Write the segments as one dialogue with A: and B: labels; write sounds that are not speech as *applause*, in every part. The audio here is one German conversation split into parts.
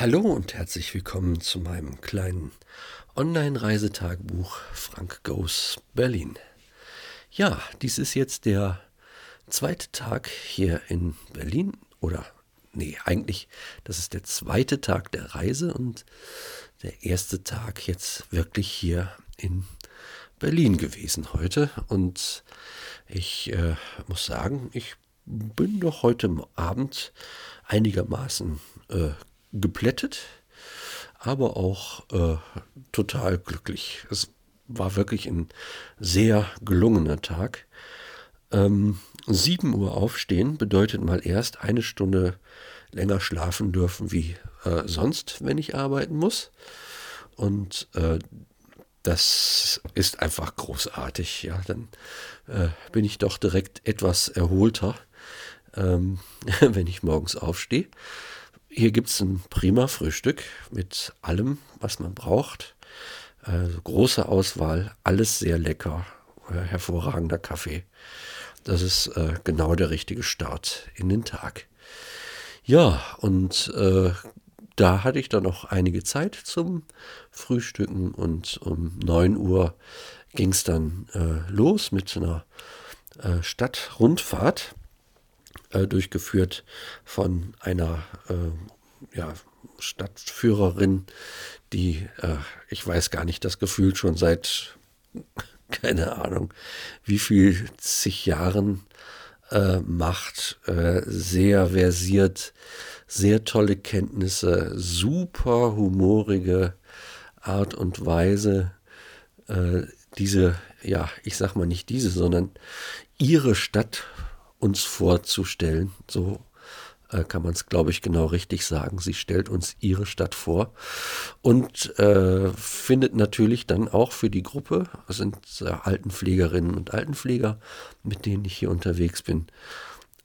A: Hallo und herzlich willkommen zu meinem kleinen Online-Reisetagebuch Frank Goes Berlin. Ja, dies ist jetzt der zweite Tag hier in Berlin oder nee, eigentlich, das ist der zweite Tag der Reise und der erste Tag jetzt wirklich hier in Berlin gewesen heute und ich äh, muss sagen, ich bin doch heute Abend einigermaßen äh, geplättet, aber auch äh, total glücklich. Es war wirklich ein sehr gelungener Tag. Ähm, 7 Uhr aufstehen bedeutet mal erst eine Stunde länger schlafen dürfen wie äh, sonst, wenn ich arbeiten muss. Und äh, das ist einfach großartig. Ja, dann äh, bin ich doch direkt etwas erholter, ähm, *laughs* wenn ich morgens aufstehe. Hier gibt es ein prima Frühstück mit allem, was man braucht. Also große Auswahl, alles sehr lecker, äh, hervorragender Kaffee. Das ist äh, genau der richtige Start in den Tag. Ja, und äh, da hatte ich dann noch einige Zeit zum Frühstücken und um 9 Uhr ging es dann äh, los mit einer äh, Stadtrundfahrt äh, durchgeführt von einer äh, ja, Stadtführerin, die, äh, ich weiß gar nicht, das Gefühl schon seit, *laughs* keine Ahnung, wie viel zig Jahren äh, macht, äh, sehr versiert, sehr tolle Kenntnisse, super humorige Art und Weise, diese, ja, ich sag mal nicht diese, sondern ihre Stadt uns vorzustellen. So äh, kann man es, glaube ich, genau richtig sagen. Sie stellt uns ihre Stadt vor und äh, findet natürlich dann auch für die Gruppe, das sind äh, Altenpflegerinnen und Altenpfleger, mit denen ich hier unterwegs bin,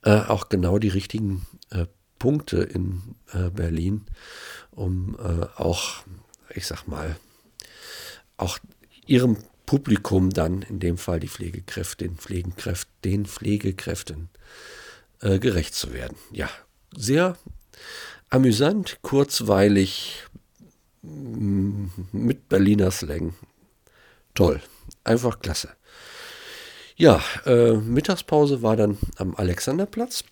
A: äh, auch genau die richtigen äh, Punkte in äh, Berlin, um auch, ich sag mal, auch ihrem Publikum dann, in dem Fall die Pflegekräfte, den Pflegekräften, den Pflegekräften äh, gerecht zu werden. Ja, sehr amüsant, kurzweilig, mm, mit Berliner Slang. Toll, einfach klasse. Ja, äh, Mittagspause war dann am Alexanderplatz.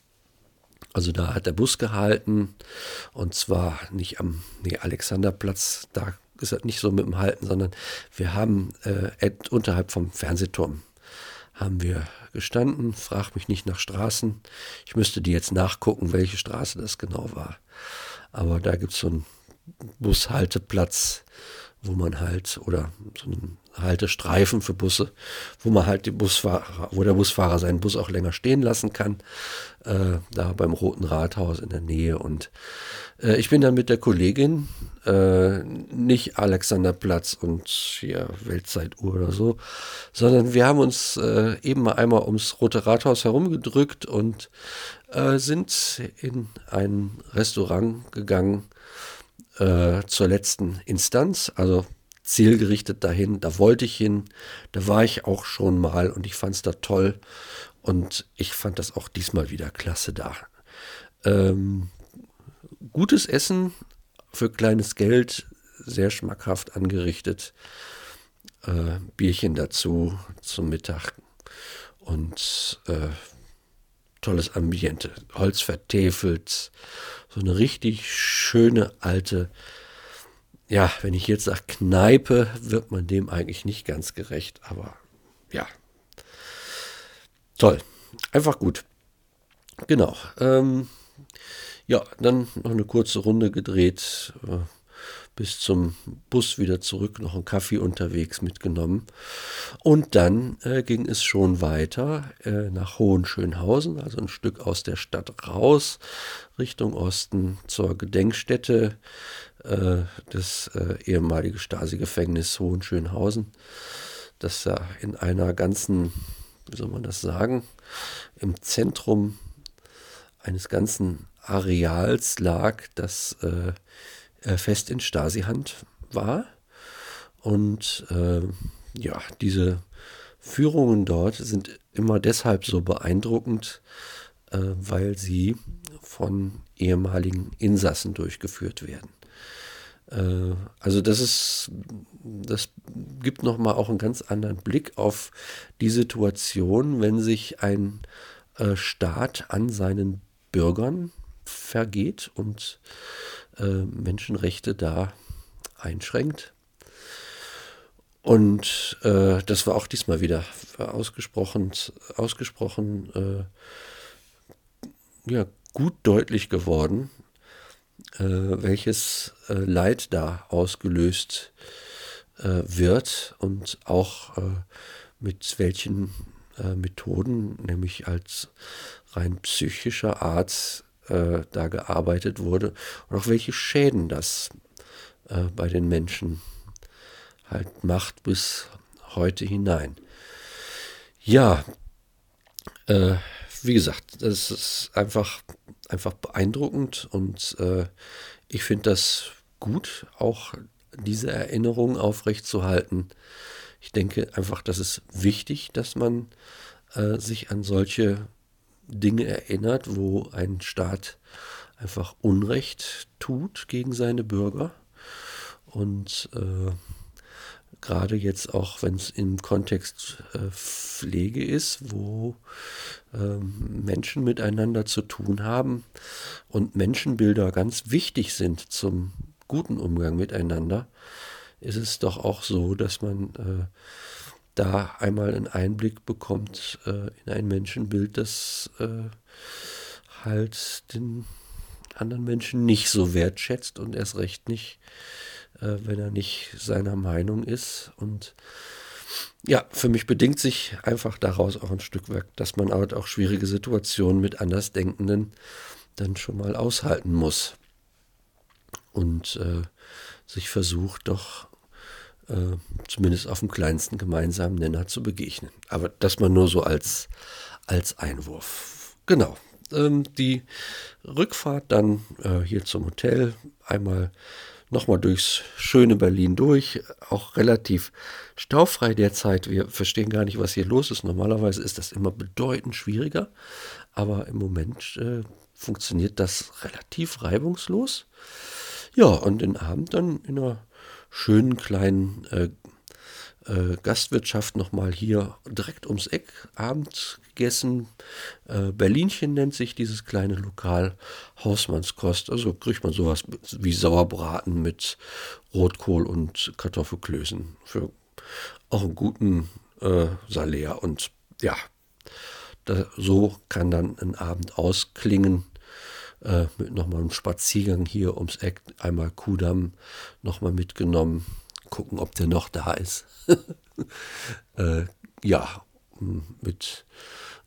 A: Also da hat der Bus gehalten und zwar nicht am nee, Alexanderplatz, da das nicht so mit dem Halten, sondern wir haben äh, unterhalb vom Fernsehturm haben wir gestanden. Frag mich nicht nach Straßen. Ich müsste die jetzt nachgucken, welche Straße das genau war. Aber da gibt es so einen Bushalteplatz, wo man halt, oder so einen Haltestreifen für Busse, wo man halt die Busfahrer, wo der Busfahrer seinen Bus auch länger stehen lassen kann, äh, da beim Roten Rathaus in der Nähe. Und äh, ich bin dann mit der Kollegin, äh, nicht Alexanderplatz und hier Weltzeituhr oder so, sondern wir haben uns äh, eben mal einmal ums Rote Rathaus herumgedrückt und äh, sind in ein Restaurant gegangen, äh, zur letzten Instanz, also zielgerichtet dahin. Da wollte ich hin, da war ich auch schon mal und ich fand es da toll und ich fand das auch diesmal wieder klasse da. Ähm, gutes Essen für kleines Geld, sehr schmackhaft angerichtet. Äh, Bierchen dazu zum Mittag und äh, tolles Ambiente. Holz vertäfelt, so eine richtig schöne alte, ja, wenn ich jetzt sage Kneipe, wird man dem eigentlich nicht ganz gerecht, aber ja, toll, einfach gut. Genau. Ähm, ja, dann noch eine kurze Runde gedreht. Äh, bis zum Bus wieder zurück, noch einen Kaffee unterwegs mitgenommen. Und dann äh, ging es schon weiter äh, nach Hohenschönhausen, also ein Stück aus der Stadt raus, Richtung Osten zur Gedenkstätte äh, des äh, ehemaligen Stasi-Gefängnisses Hohenschönhausen, das ja in einer ganzen, wie soll man das sagen, im Zentrum eines ganzen Areals lag, das äh, fest in Stasi-Hand war. Und äh, ja, diese Führungen dort sind immer deshalb so beeindruckend, äh, weil sie von ehemaligen Insassen durchgeführt werden. Äh, also das ist, das gibt nochmal auch einen ganz anderen Blick auf die Situation, wenn sich ein äh, Staat an seinen Bürgern vergeht und Menschenrechte da einschränkt. Und äh, das war auch diesmal wieder ausgesprochen, ausgesprochen äh, ja, gut deutlich geworden, äh, welches äh, Leid da ausgelöst äh, wird und auch äh, mit welchen Methoden, nämlich als rein psychischer Art, da gearbeitet wurde und auch welche Schäden das bei den Menschen halt macht bis heute hinein. Ja, äh, wie gesagt, das ist einfach, einfach beeindruckend und äh, ich finde das gut, auch diese Erinnerung aufrechtzuerhalten. Ich denke einfach, das ist wichtig, dass man äh, sich an solche Dinge erinnert, wo ein Staat einfach Unrecht tut gegen seine Bürger. Und äh, gerade jetzt auch, wenn es im Kontext äh, Pflege ist, wo ähm, Menschen miteinander zu tun haben und Menschenbilder ganz wichtig sind zum guten Umgang miteinander, ist es doch auch so, dass man äh, da einmal einen Einblick bekommt äh, in ein Menschenbild, das äh, halt den anderen Menschen nicht so wertschätzt und erst recht nicht äh, wenn er nicht seiner Meinung ist. Und ja, für mich bedingt sich einfach daraus auch ein Stück weit, dass man halt auch schwierige Situationen mit Andersdenkenden dann schon mal aushalten muss. Und äh, sich versucht doch äh, zumindest auf dem kleinsten gemeinsamen Nenner zu begegnen. Aber das mal nur so als, als Einwurf. Genau. Ähm, die Rückfahrt dann äh, hier zum Hotel einmal nochmal durchs schöne Berlin durch, auch relativ staufrei derzeit. Wir verstehen gar nicht, was hier los ist. Normalerweise ist das immer bedeutend schwieriger, aber im Moment äh, funktioniert das relativ reibungslos. Ja, und den Abend dann in einer schönen kleinen äh, äh, Gastwirtschaft nochmal hier direkt ums Eck Abend gegessen. Äh, Berlinchen nennt sich dieses kleine Lokal Hausmannskost. Also kriegt man sowas wie Sauerbraten mit Rotkohl und Kartoffelklößen für auch einen guten äh, Salär. Und ja, da, so kann dann ein Abend ausklingen äh, mit nochmal einem Spaziergang hier ums Eck, einmal Kudamm nochmal mitgenommen gucken, ob der noch da ist. *laughs* äh, ja, mit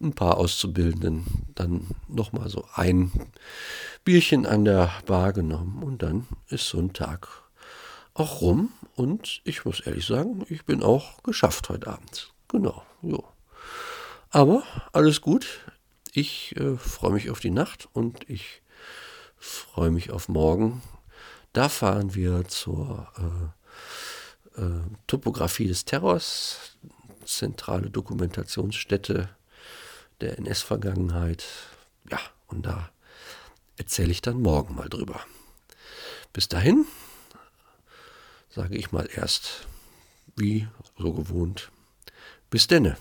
A: ein paar Auszubildenden dann nochmal so ein Bierchen an der Bar genommen und dann ist so ein Tag auch rum und ich muss ehrlich sagen, ich bin auch geschafft heute Abend. Genau, jo. Aber alles gut. Ich äh, freue mich auf die Nacht und ich freue mich auf morgen. Da fahren wir zur äh, äh, Topographie des Terrors, zentrale Dokumentationsstätte der NS-Vergangenheit. Ja, und da erzähle ich dann morgen mal drüber. Bis dahin sage ich mal erst, wie so gewohnt, bis denne.